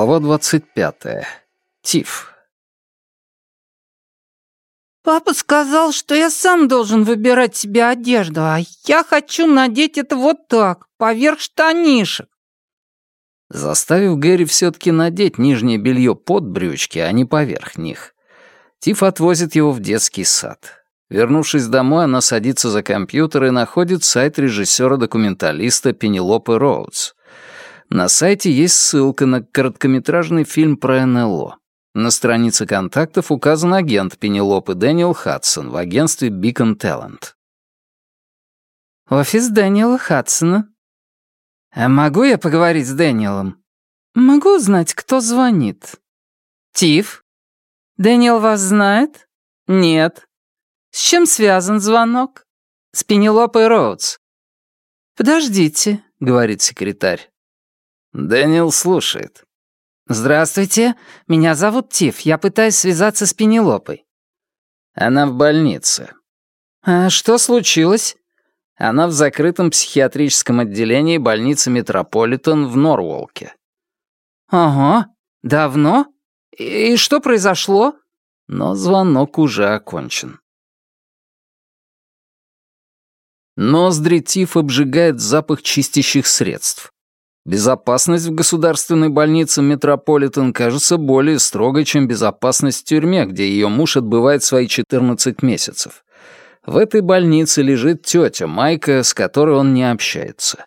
Глава двадцать пятая. Тиф. «Папа сказал, что я сам должен выбирать себе одежду, а я хочу надеть это вот так, поверх штанишек». Заставив Гэри все-таки надеть нижнее белье под брючки, а не поверх них, Тиф отвозит его в детский сад. Вернувшись домой, она садится за компьютер и находит сайт режиссера-документалиста Пенелопы Роудс. На сайте есть ссылка на короткометражный фильм про НЛО. На странице контактов указан агент Пенелопы Дэниел Хадсон в агентстве Beacon Talent. «Офис Дэниела Хадсона. А могу я поговорить с Дэниелом? Могу узнать, кто звонит? Тиф? Дэниел вас знает? Нет. С чем связан звонок? С Пенелопой Роудс. «Подождите», — говорит секретарь. Дэниел слушает. «Здравствуйте, меня зовут Тиф, я пытаюсь связаться с Пенелопой». Она в больнице. «А что случилось?» Она в закрытом психиатрическом отделении больницы Метрополитен в Норволке. «Ага, давно? И что произошло?» Но звонок уже окончен. Ноздри Тиф обжигает запах чистящих средств. Безопасность в государственной больнице Метрополитен кажется более строгой, чем безопасность в тюрьме, где ее муж отбывает свои 14 месяцев. В этой больнице лежит тетя Майка, с которой он не общается.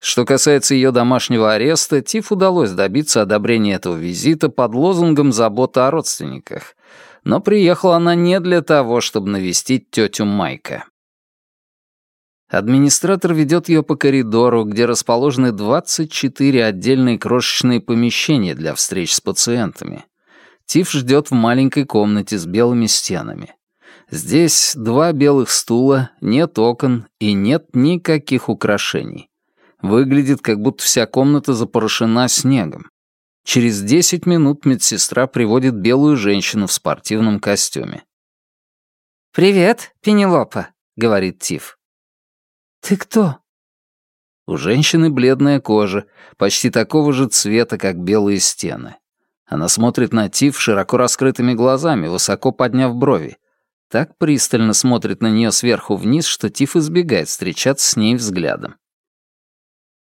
Что касается ее домашнего ареста, Тиф удалось добиться одобрения этого визита под лозунгом «Забота о родственниках». Но приехала она не для того, чтобы навестить тетю Майка. Администратор ведет ее по коридору, где расположены 24 отдельные крошечные помещения для встреч с пациентами. Тиф ждет в маленькой комнате с белыми стенами. Здесь два белых стула, нет окон и нет никаких украшений. Выглядит, как будто вся комната запорошена снегом. Через 10 минут медсестра приводит белую женщину в спортивном костюме. «Привет, Пенелопа», — говорит Тиф. «Ты кто?» У женщины бледная кожа, почти такого же цвета, как белые стены. Она смотрит на Тиф широко раскрытыми глазами, высоко подняв брови. Так пристально смотрит на нее сверху вниз, что Тиф избегает встречаться с ней взглядом.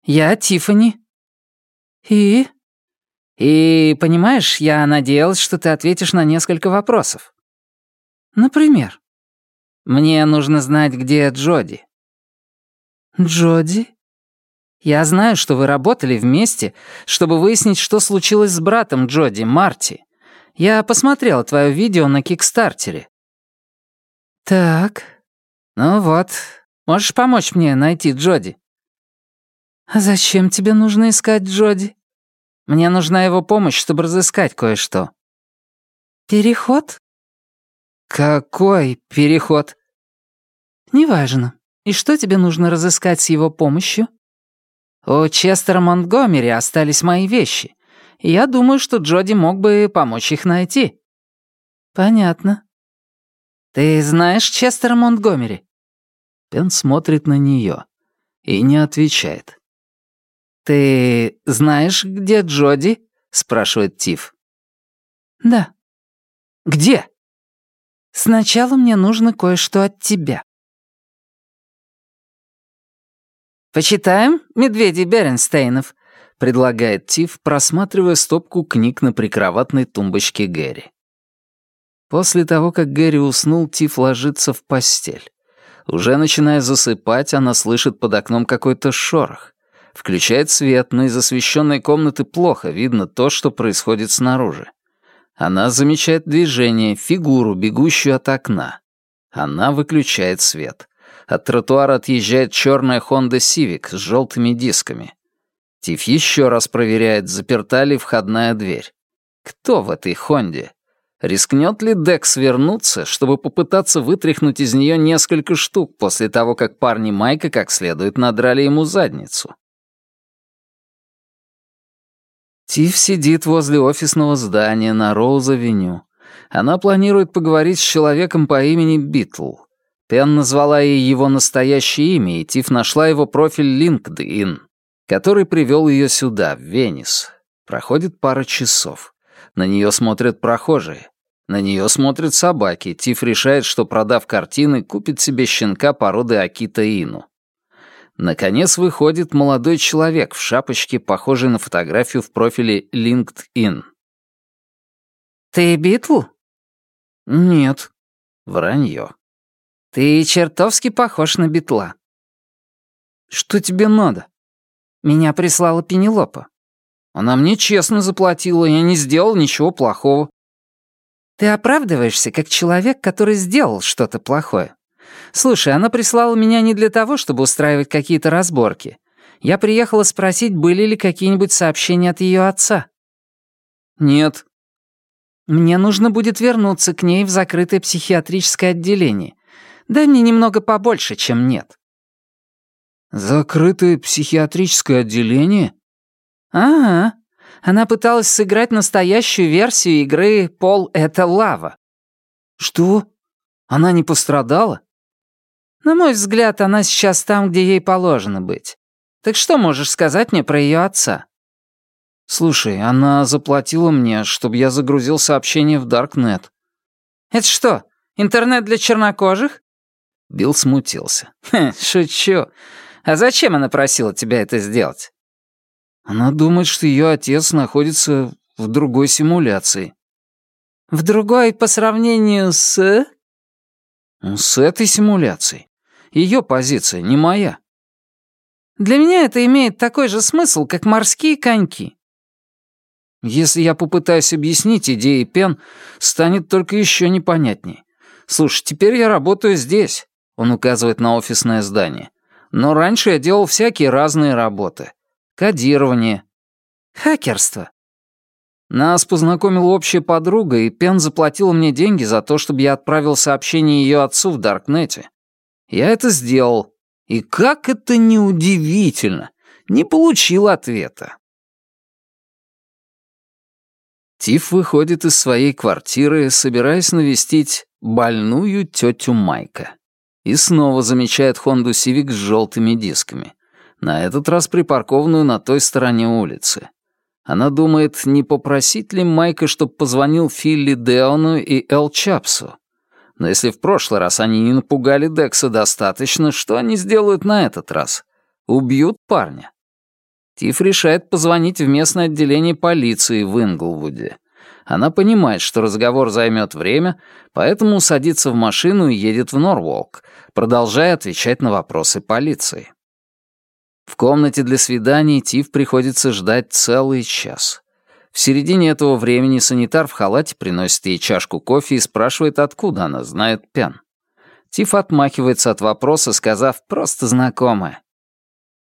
«Я Тифани. «И?» «И, понимаешь, я надеялась, что ты ответишь на несколько вопросов». «Например?» «Мне нужно знать, где Джоди. «Джоди?» «Я знаю, что вы работали вместе, чтобы выяснить, что случилось с братом Джоди, Марти. Я посмотрела твое видео на Кикстартере». «Так, ну вот, можешь помочь мне найти Джоди?» «А зачем тебе нужно искать Джоди?» «Мне нужна его помощь, чтобы разыскать кое-что». «Переход?» «Какой переход?» «Неважно. И что тебе нужно разыскать с его помощью? У Честера Монтгомери остались мои вещи. Я думаю, что Джоди мог бы помочь их найти. Понятно. Ты знаешь Честера Монтгомери? Пен смотрит на нее и не отвечает. «Ты знаешь, где Джоди?» — спрашивает Тиф. «Да». «Где?» «Сначала мне нужно кое-что от тебя». «Почитаем «Медведей Беренстейнов», — предлагает Тиф, просматривая стопку книг на прикроватной тумбочке Гэри. После того, как Гэри уснул, Тиф ложится в постель. Уже начиная засыпать, она слышит под окном какой-то шорох. Включает свет, но из освещенной комнаты плохо видно то, что происходит снаружи. Она замечает движение, фигуру, бегущую от окна. Она выключает свет. От тротуара отъезжает черная Honda Civic с желтыми дисками. Тиф еще раз проверяет, заперта ли входная дверь. Кто в этой Хонде? Рискнет ли Декс вернуться, чтобы попытаться вытряхнуть из нее несколько штук после того, как парни Майка как следует надрали ему задницу? Тиф сидит возле офисного здания на Роуз-авеню. Она планирует поговорить с человеком по имени Битл. Пен назвала ей его настоящее имя, и Тиф нашла его профиль LinkedIn, который привел ее сюда, в Венес. Проходит пара часов. На нее смотрят прохожие. На нее смотрят собаки. Тиф решает, что, продав картины, купит себе щенка породы Акита Ину. Наконец выходит молодой человек в шапочке, похожей на фотографию в профиле LinkedIn. «Ты Битл?» «Нет». Вранье. «Ты чертовски похож на Битла». «Что тебе надо?» «Меня прислала Пенелопа». «Она мне честно заплатила, я не сделал ничего плохого». «Ты оправдываешься, как человек, который сделал что-то плохое. Слушай, она прислала меня не для того, чтобы устраивать какие-то разборки. Я приехала спросить, были ли какие-нибудь сообщения от ее отца». «Нет». «Мне нужно будет вернуться к ней в закрытое психиатрическое отделение. Дай мне немного побольше, чем нет». «Закрытое психиатрическое отделение?» «Ага. Она пыталась сыграть настоящую версию игры «Пол — это лава». «Что? Она не пострадала?» На мой взгляд, она сейчас там, где ей положено быть. Так что можешь сказать мне про ее отца?» «Слушай, она заплатила мне, чтобы я загрузил сообщение в Даркнет». «Это что, интернет для чернокожих?» Билл смутился. Хм, «Шучу. А зачем она просила тебя это сделать?» «Она думает, что ее отец находится в другой симуляции». «В другой по сравнению с...» «С этой симуляцией. Ее позиция, не моя». «Для меня это имеет такой же смысл, как морские коньки». «Если я попытаюсь объяснить идеи Пен, станет только еще непонятней. Слушай, теперь я работаю здесь», — он указывает на офисное здание. «Но раньше я делал всякие разные работы. Кодирование». «Хакерство», нас познакомила общая подруга, и Пен заплатила мне деньги за то, чтобы я отправил сообщение ее отцу в Даркнете. Я это сделал. И как это неудивительно, не получил ответа. Тиф выходит из своей квартиры, собираясь навестить больную тетю Майка. И снова замечает Хонду Сивик с желтыми дисками. На этот раз припаркованную на той стороне улицы. Она думает, не попросить ли Майка, чтобы позвонил Филли Деону и Эл Чапсу. Но если в прошлый раз они не напугали Декса достаточно, что они сделают на этот раз? Убьют парня. Тиф решает позвонить в местное отделение полиции в Инглвуде. Она понимает, что разговор займет время, поэтому садится в машину и едет в Норволк, продолжая отвечать на вопросы полиции. В комнате для свиданий Тиф приходится ждать целый час. В середине этого времени санитар в халате приносит ей чашку кофе и спрашивает, откуда она знает Пен. Тиф отмахивается от вопроса, сказав «просто знакомая».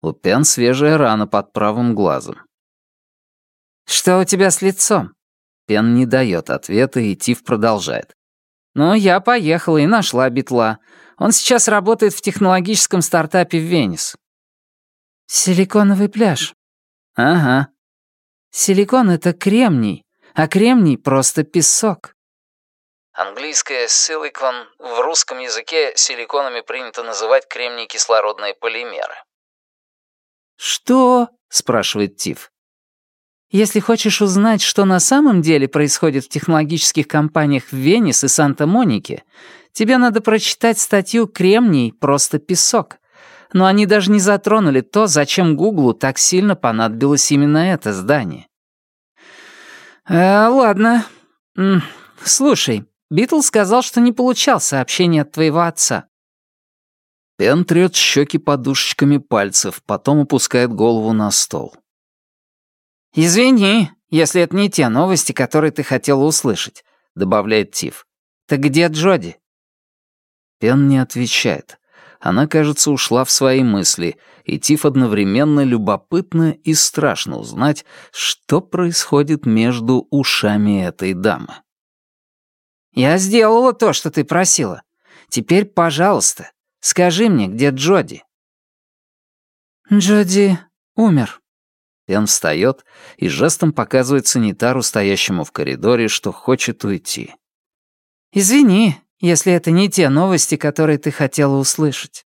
У Пен свежая рана под правым глазом. «Что у тебя с лицом?» Пен не дает ответа, и Тиф продолжает. «Ну, я поехала и нашла Битла. Он сейчас работает в технологическом стартапе в Венес». «Силиконовый пляж». «Ага. Силикон — это кремний, а кремний — просто песок. Английское «силикон» в русском языке силиконами принято называть кремний-кислородные полимеры. «Что?» — спрашивает Тиф. «Если хочешь узнать, что на самом деле происходит в технологических компаниях в Венес и Санта-Монике, тебе надо прочитать статью «Кремний — просто песок», но они даже не затронули то, зачем Гуглу так сильно понадобилось именно это здание. Э, ладно. Слушай, Битл сказал, что не получал сообщения от твоего отца. Пен трёт щеки подушечками пальцев, потом опускает голову на стол. «Извини, если это не те новости, которые ты хотела услышать», — добавляет Тиф. «Так где Джоди?» Пен не отвечает. Она, кажется, ушла в свои мысли, и Тиф одновременно любопытно и страшно узнать, что происходит между ушами этой дамы. «Я сделала то, что ты просила. Теперь, пожалуйста, скажи мне, где Джоди?» «Джоди умер». Пен встает и жестом показывает санитару, стоящему в коридоре, что хочет уйти. «Извини, если это не те новости, которые ты хотела услышать».